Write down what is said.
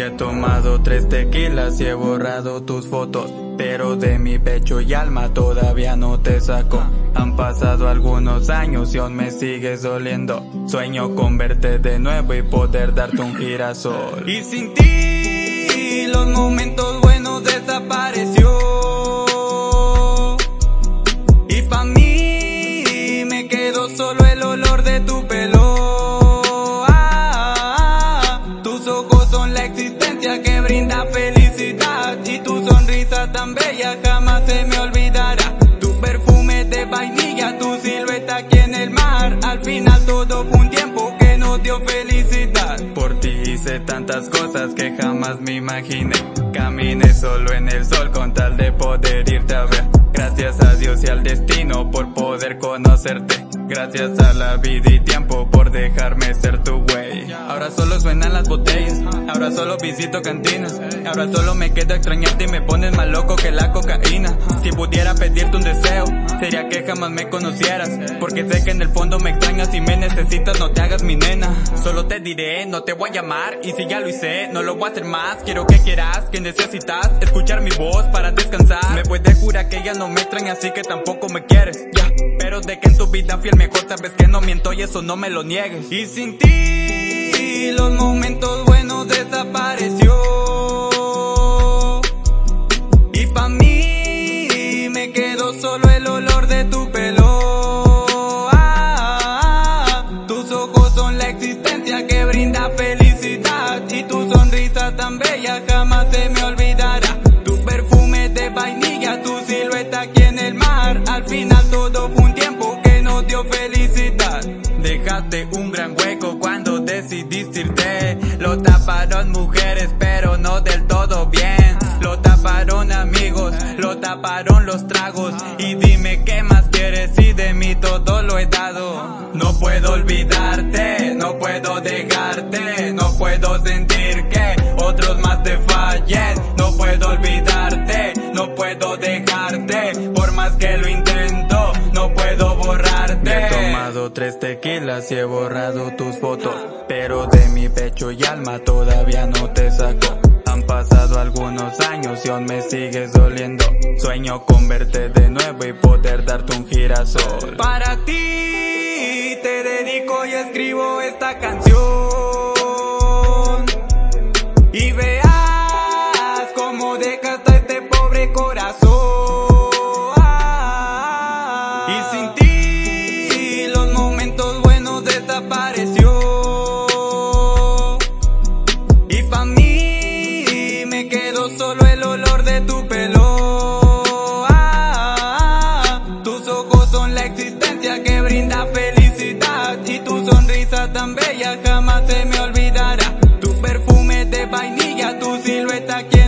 he tomado tres tequilas y he borrado tus fotos. Pero de mi pecho y alma todavía no te saco. Han pasado algunos años y aún me sigues doliendo. Sueño con verte de nuevo y poder darte un girasol. Y sin ti los momentos buenos desapareció. Y pa' mí me quedó solo el olor de tu cosas que jamás me imaginé. Caminé solo en el sol con tal de poder irte a ver. Gracias a Dios y al destino por poder conocerte. Gracias a la vida y tiempo por dejarme ser tu güey. Ahora solo suenan las botellas, ahora solo visito cantinas. Ahora solo me queda extrañarte y me pones más loco que la cocaína. Si pudiera pedirte un deseo, sería jamás me conocieras. Porque sé que en el fondo me extrañas y me necesitas, no te hagas mi nena. Solo te diré, no te voy a llamar. Y si ya lo hice, no lo voy a hacer más. Quiero que quieras, que necesitas escuchar mi voz para descansar. Me puedes jurar que ella no me extraña, así que tampoco me quieres. Ya, pero de que en tu vida fiel mejor sabes que no miento y eso no me lo niegues. Y sin ti los momentos el olor de tu pelo. Ah, tus ojos son la existencia que brinda felicidad y tu sonrisa tan bella jamás se me olvidará. Tu perfume de vainilla, tu silueta aquí en el mar. Al final todo fue un tiempo felicidad. Dejaste un gran hueco cuando decidiste irte. Lo taparon mujeres, taparon los tragos. Y dime qué más quieres y de mí todo lo he dado. No puedo olvidarte, no puedo dejarte, no puedo sentir que otros más te fallen. No puedo olvidarte, no puedo dejarte, por más que lo intento, no puedo tres tequilas y he borrado tus fotos. Pero de mi pecho y alma todavía no te saco. Han pasado algunos años aún me sigues doliendo. Sueño con verte de nuevo y poder darte un girasol. Para ti te dedico y escribo esta canción. bella jamás se me olvidará. Tu perfume de vainilla, tu silueta que